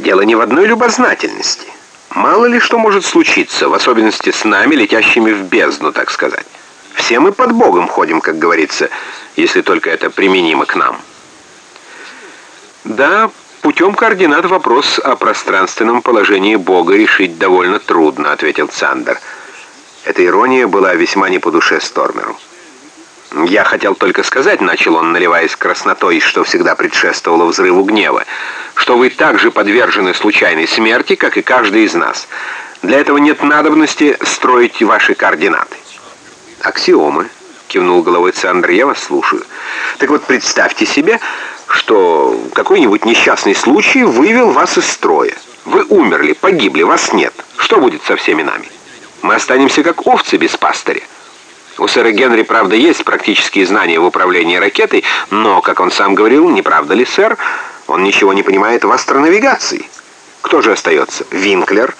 Дело не в одной любознательности. Мало ли что может случиться, в особенности с нами, летящими в бездну, так сказать. Все мы под Богом ходим, как говорится, если только это применимо к нам. Да, путем координат вопрос о пространственном положении Бога решить довольно трудно, ответил Цандер. Эта ирония была весьма не по душе Стормеру. «Я хотел только сказать», — начал он, наливаясь краснотой, что всегда предшествовало взрыву гнева, «что вы так же подвержены случайной смерти, как и каждый из нас. Для этого нет надобности строить ваши координаты». «Аксиомы», — кивнул головой Цандр, — «я вас слушаю». «Так вот, представьте себе, что какой-нибудь несчастный случай вывел вас из строя. Вы умерли, погибли, вас нет. Что будет со всеми нами? Мы останемся как овцы без пастыря». У сэра Генри, правда, есть практические знания в управлении ракетой, но, как он сам говорил, не правда ли, сэр, он ничего не понимает в астронавигации. Кто же остается? Винклер?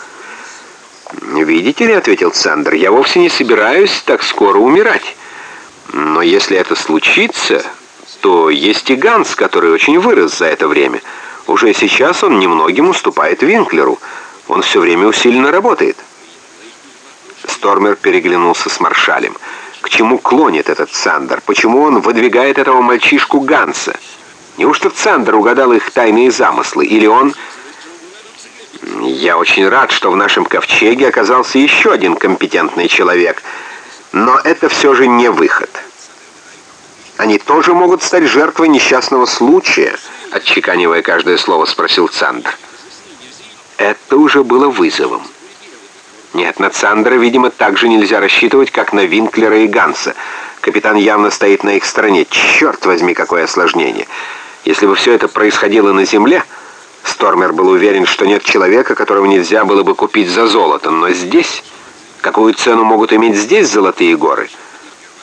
«Видите ли», — ответил Сандер, — «я вовсе не собираюсь так скоро умирать. Но если это случится, то есть и Ганс, который очень вырос за это время. Уже сейчас он немногим уступает Винклеру. Он все время усиленно работает». Стормер переглянулся с Маршалем. К чему клонит этот Цандер? Почему он выдвигает этого мальчишку Ганса? Неужто Цандер угадал их тайные замыслы? Или он... Я очень рад, что в нашем ковчеге оказался еще один компетентный человек. Но это все же не выход. Они тоже могут стать жертвой несчастного случая, отчеканивая каждое слово, спросил Цандер. Это уже было вызовом. Нет, на Цандера, видимо, так же нельзя рассчитывать, как на Винклера и Ганса. Капитан явно стоит на их стороне. Черт возьми, какое осложнение. Если бы все это происходило на Земле, Стормер был уверен, что нет человека, которого нельзя было бы купить за золото. Но здесь... Какую цену могут иметь здесь золотые горы?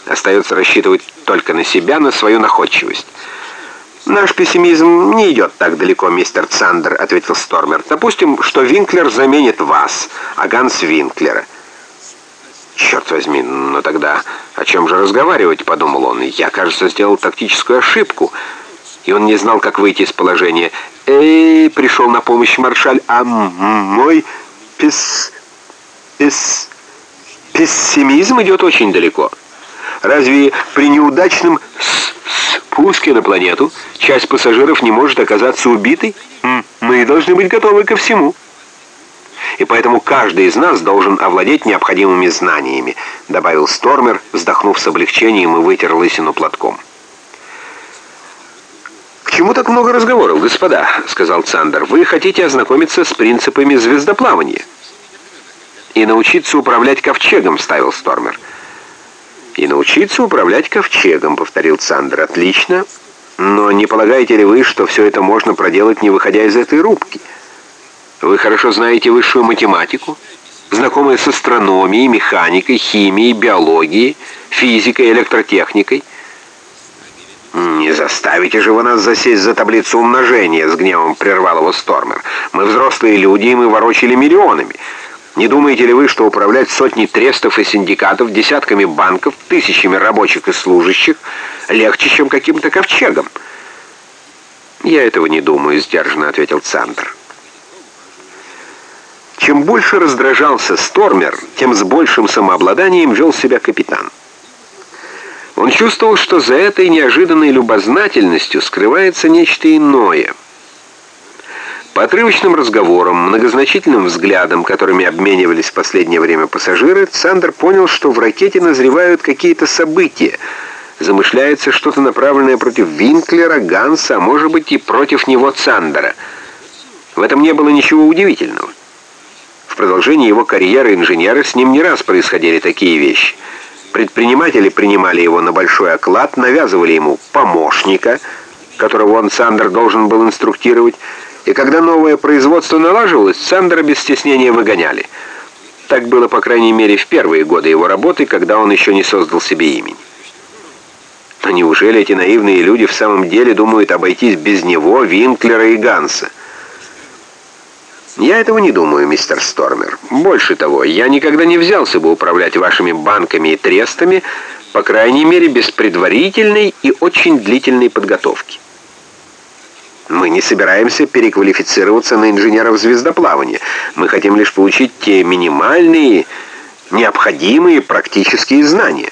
Остается рассчитывать только на себя, на свою находчивость. «Наш пессимизм не идет так далеко, мистер Цандер», — ответил Стормер. «Допустим, что Винклер заменит вас, а Ганс Винклера». «Черт возьми, ну тогда о чем же разговаривать?» — подумал он. «Я, кажется, сделал тактическую ошибку». И он не знал, как выйти из положения. «Эй!» — пришел на помощь маршаль. «А мой пес... пес... пессимизм идет очень далеко. Разве при неудачном спуске на планету часть пассажиров не может оказаться убитой, мы должны быть готовы ко всему. И поэтому каждый из нас должен овладеть необходимыми знаниями, добавил Стормер, вздохнув с облегчением и вытер лысину платком. «К чему так много разговоров, господа?» — сказал Цандер. «Вы хотите ознакомиться с принципами звездоплавания?» «И научиться управлять ковчегом», — ставил Стормер. «И научиться управлять ковчегом», — повторил Цандер. «Отлично. Но не полагаете ли вы, что все это можно проделать, не выходя из этой рубки? Вы хорошо знаете высшую математику, знакомы с астрономией, механикой, химией, биологией, физикой, электротехникой». «Не заставите же вы нас засесть за таблицу умножения», — с гневом прервал его Стормер. «Мы взрослые люди, и мы ворочали миллионами». Не думаете ли вы, что управлять сотней трестов и синдикатов, десятками банков, тысячами рабочих и служащих легче, чем каким-то ковчегом? «Я этого не думаю», — сдержанно ответил Цандр. Чем больше раздражался Стормер, тем с большим самообладанием вел себя капитан. Он чувствовал, что за этой неожиданной любознательностью скрывается нечто иное — по отрывочным разговорам, многозначительным взглядам, которыми обменивались в последнее время пассажиры, Цандер понял, что в ракете назревают какие-то события. Замышляется что-то направленное против Винклера, Ганса, а может быть и против него Цандера. В этом не было ничего удивительного. В продолжении его карьеры инженера с ним не раз происходили такие вещи. Предприниматели принимали его на большой оклад, навязывали ему помощника, которого он, Цандер, должен был инструктировать, и когда новое производство налаживалось, Сандера без стеснения выгоняли. Так было, по крайней мере, в первые годы его работы, когда он еще не создал себе имени. Но неужели эти наивные люди в самом деле думают обойтись без него, Винклера и Ганса? Я этого не думаю, мистер Стормер. Больше того, я никогда не взялся бы управлять вашими банками и трестами, по крайней мере, без предварительной и очень длительной подготовки. Мы не собираемся переквалифицироваться на инженеров звездоплавания. Мы хотим лишь получить те минимальные, необходимые практические знания.